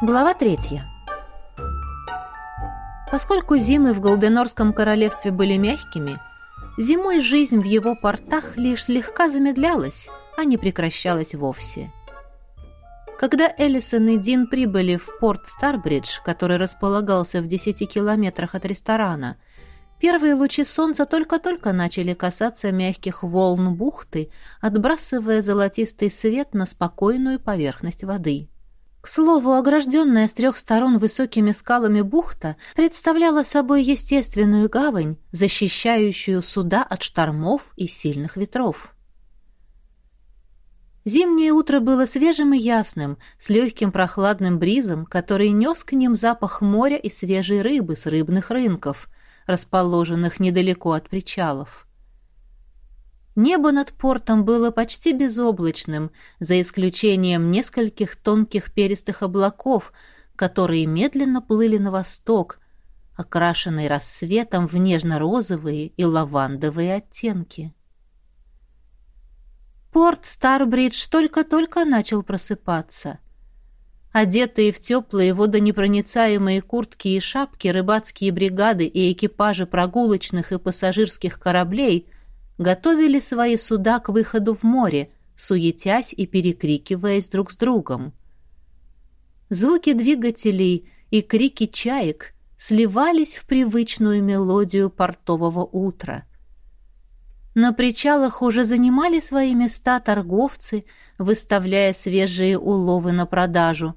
Глава третья. Поскольку зимы в Голденорском королевстве были мягкими, зимой жизнь в его портах лишь слегка замедлялась, а не прекращалась вовсе. Когда Эллисон и Дин прибыли в порт Старбридж, который располагался в 10 километрах от ресторана, первые лучи солнца только-только начали касаться мягких волн бухты, отбрасывая золотистый свет на спокойную поверхность воды. К слову, огражденная с трех сторон высокими скалами бухта представляла собой естественную гавань, защищающую суда от штормов и сильных ветров. Зимнее утро было свежим и ясным, с легким прохладным бризом, который нес к ним запах моря и свежей рыбы с рыбных рынков, расположенных недалеко от причалов. Небо над портом было почти безоблачным, за исключением нескольких тонких перистых облаков, которые медленно плыли на восток, окрашенные рассветом в нежно-розовые и лавандовые оттенки. Порт Старбридж только-только начал просыпаться. Одетые в теплые водонепроницаемые куртки и шапки рыбацкие бригады и экипажи прогулочных и пассажирских кораблей – готовили свои суда к выходу в море, суетясь и перекрикиваясь друг с другом. Звуки двигателей и крики чаек сливались в привычную мелодию портового утра. На причалах уже занимали свои места торговцы, выставляя свежие уловы на продажу,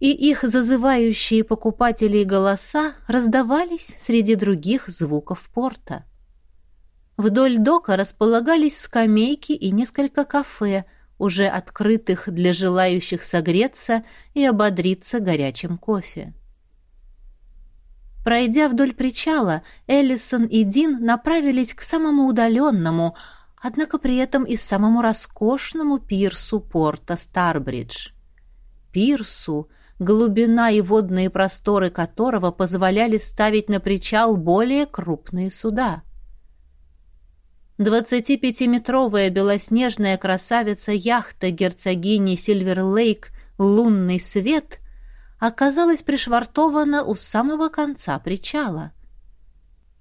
и их зазывающие покупателей голоса раздавались среди других звуков порта. Вдоль дока располагались скамейки и несколько кафе, уже открытых для желающих согреться и ободриться горячим кофе. Пройдя вдоль причала, Эллисон и Дин направились к самому удаленному, однако при этом и самому роскошному пирсу порта Старбридж. Пирсу, глубина и водные просторы которого позволяли ставить на причал более крупные суда. 25-метровая белоснежная красавица-яхта герцогини Сильвер-Лейк «Лунный свет» оказалась пришвартована у самого конца причала.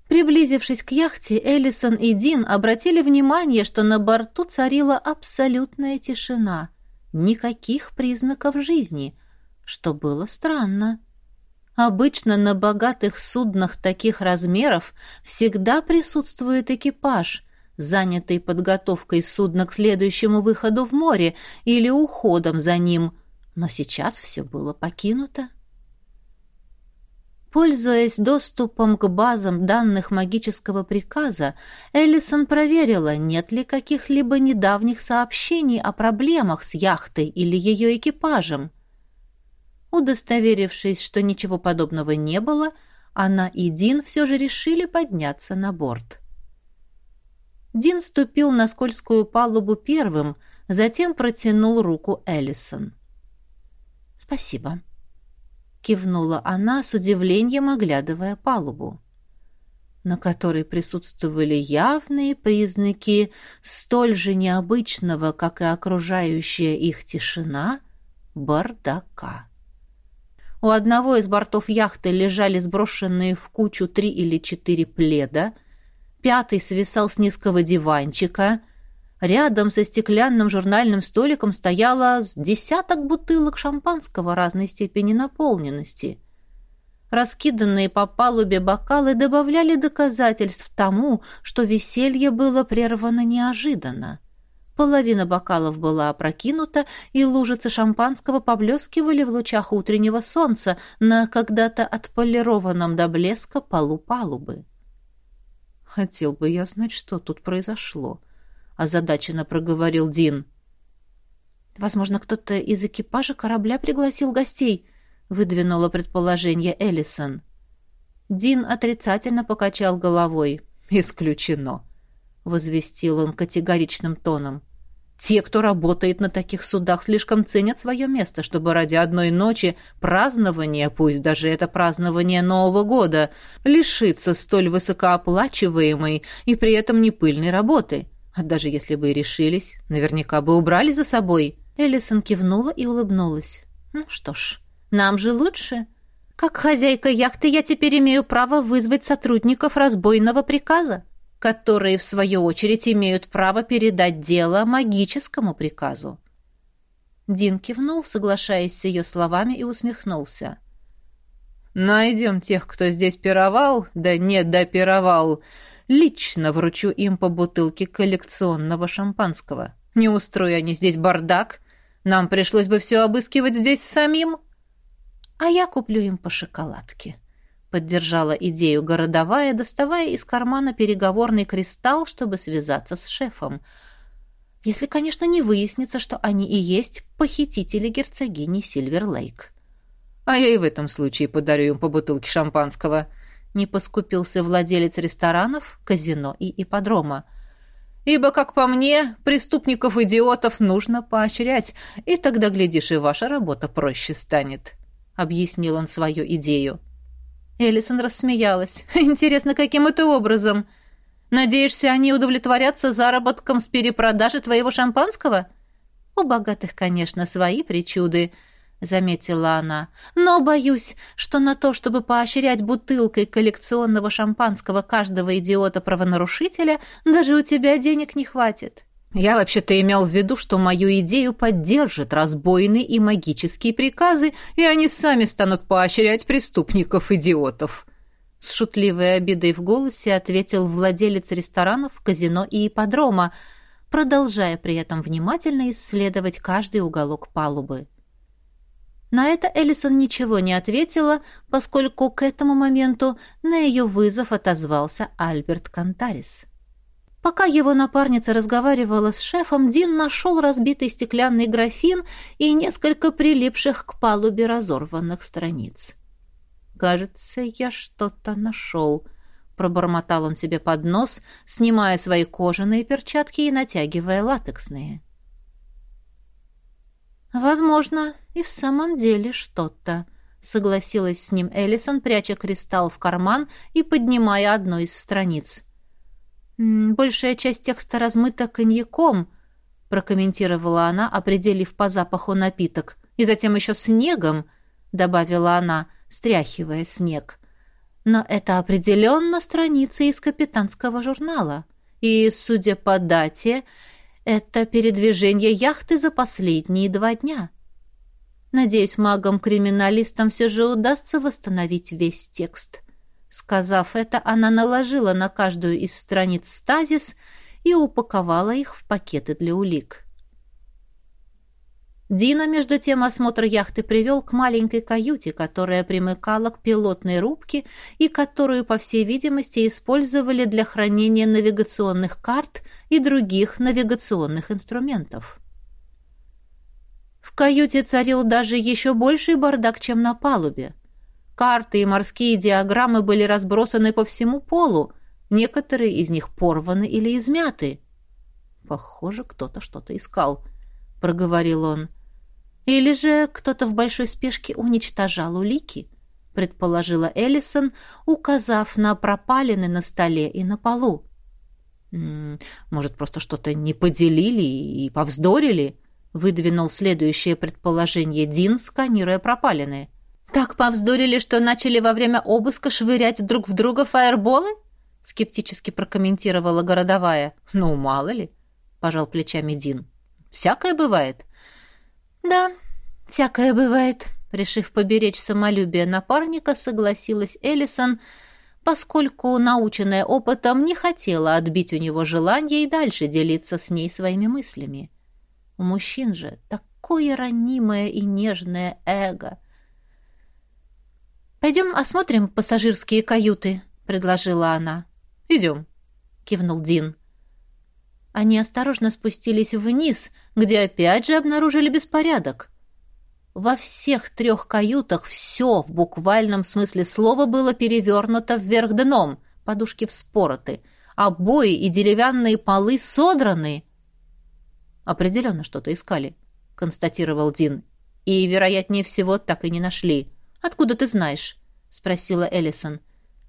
Приблизившись к яхте, Эллисон и Дин обратили внимание, что на борту царила абсолютная тишина. Никаких признаков жизни, что было странно. Обычно на богатых суднах таких размеров всегда присутствует экипаж, занятый подготовкой судна к следующему выходу в море или уходом за ним, но сейчас все было покинуто. Пользуясь доступом к базам данных магического приказа, Эллисон проверила, нет ли каких-либо недавних сообщений о проблемах с яхтой или ее экипажем. Удостоверившись, что ничего подобного не было, она и Дин все же решили подняться на борт. Дин ступил на скользкую палубу первым, затем протянул руку Эллисон. «Спасибо», — кивнула она с удивлением, оглядывая палубу, на которой присутствовали явные признаки столь же необычного, как и окружающая их тишина, бардака. У одного из бортов яхты лежали сброшенные в кучу три или четыре пледа — пятый свисал с низкого диванчика. Рядом со стеклянным журнальным столиком стояло десяток бутылок шампанского разной степени наполненности. Раскиданные по палубе бокалы добавляли доказательств тому, что веселье было прервано неожиданно. Половина бокалов была опрокинута, и лужицы шампанского поблескивали в лучах утреннего солнца на когда-то отполированном до блеска полу палубы. «Хотел бы я знать, что тут произошло», — озадаченно проговорил Дин. «Возможно, кто-то из экипажа корабля пригласил гостей», — выдвинуло предположение Эллисон. Дин отрицательно покачал головой. «Исключено», — возвестил он категоричным тоном. Те, кто работает на таких судах, слишком ценят свое место, чтобы ради одной ночи празднования, пусть даже это празднование Нового года, лишиться столь высокооплачиваемой и при этом не пыльной работы. А даже если бы и решились, наверняка бы убрали за собой. Эллисон кивнула и улыбнулась. Ну что ж, Нам же лучше. Как хозяйка яхты я теперь имею право вызвать сотрудников разбойного приказа, которые, в свою очередь, имеют право передать дело магическому приказу. Дин кивнул, соглашаясь с ее словами, и усмехнулся. «Найдем тех, кто здесь пировал, да не допировал. Лично вручу им по бутылке коллекционного шампанского. Не устроя они здесь бардак, нам пришлось бы все обыскивать здесь самим. А я куплю им по шоколадке». Поддержала идею городовая, доставая из кармана переговорный кристалл, чтобы связаться с шефом – если, конечно, не выяснится, что они и есть похитители герцогини Сильверлейк. А я и в этом случае подарю им по бутылке шампанского. Не поскупился владелец ресторанов, казино и ипподрома. Ибо, как по мне, преступников-идиотов нужно поощрять, и тогда, глядишь, и ваша работа проще станет», — объяснил он свою идею. Элисон рассмеялась. «Интересно, каким это образом?» Надеешься, они удовлетворятся заработком с перепродажи твоего шампанского? У богатых, конечно, свои причуды, заметила она. Но боюсь, что на то, чтобы поощрять бутылкой коллекционного шампанского каждого идиота-правонарушителя, даже у тебя денег не хватит. Я вообще-то имел в виду, что мою идею поддержат разбойные и магические приказы, и они сами станут поощрять преступников-идиотов. С шутливой обидой в голосе ответил владелец ресторанов, казино и ипподрома, продолжая при этом внимательно исследовать каждый уголок палубы. На это Эллисон ничего не ответила, поскольку к этому моменту на ее вызов отозвался Альберт Кантарис. Пока его напарница разговаривала с шефом, Дин нашел разбитый стеклянный графин и несколько прилипших к палубе разорванных страниц. «Кажется, я что-то нашел», — пробормотал он себе под нос, снимая свои кожаные перчатки и натягивая латексные. «Возможно, и в самом деле что-то», — согласилась с ним Эллисон, пряча кристалл в карман и поднимая одну из страниц. «Большая часть текста размыта коньяком», — прокомментировала она, определив по запаху напиток, «и затем еще снегом», — добавила она, — стряхивая снег. Но это определенно страница из капитанского журнала. И, судя по дате, это передвижение яхты за последние два дня. Надеюсь, магам-криминалистам все же удастся восстановить весь текст. Сказав это, она наложила на каждую из страниц стазис и упаковала их в пакеты для улик. Дина, между тем, осмотр яхты привел к маленькой каюте, которая примыкала к пилотной рубке и которую, по всей видимости, использовали для хранения навигационных карт и других навигационных инструментов. В каюте царил даже еще больший бардак, чем на палубе. Карты и морские диаграммы были разбросаны по всему полу, некоторые из них порваны или измяты. «Похоже, кто-то что-то искал», — проговорил он. Или же кто-то в большой спешке уничтожал улики, предположила Эллисон, указав на пропалины на столе и на полу. «Может, просто что-то не поделили и повздорили?» выдвинул следующее предположение Дин, сканируя пропалины. «Так повздорили, что начали во время обыска швырять друг в друга фаерболы?» скептически прокомментировала городовая. «Ну, мало ли», — пожал плечами Дин. «Всякое бывает. «Да, всякое бывает», — решив поберечь самолюбие напарника, согласилась Эллисон, поскольку, наученная опытом, не хотела отбить у него желание и дальше делиться с ней своими мыслями. У мужчин же такое ранимое и нежное эго. «Пойдем осмотрим пассажирские каюты», — предложила она. «Идем», — кивнул Дин. Они осторожно спустились вниз, где опять же обнаружили беспорядок. Во всех трех каютах все в буквальном смысле слова было перевернуто вверх дном, подушки вспороты, обои и деревянные полы содраны. «Определенно что-то искали», — констатировал Дин. «И, вероятнее всего, так и не нашли. Откуда ты знаешь?» — спросила Эллисон.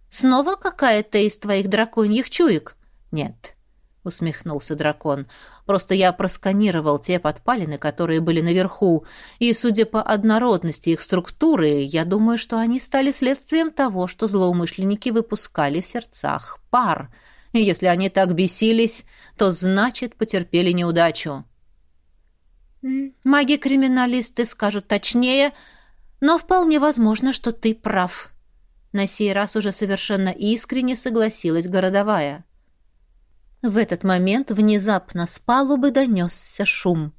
«Снова какая-то из твоих драконьих чуек?» «Нет, усмехнулся дракон. Просто я просканировал те подпалины, которые были наверху, и, судя по однородности их структуры, я думаю, что они стали следствием того, что злоумышленники выпускали в сердцах пар. И если они так бесились, то значит, потерпели неудачу. Маги-криминалисты скажут точнее, но вполне возможно, что ты прав. На сей раз уже совершенно искренне согласилась городовая. В этот момент внезапно с палубы донесся шум.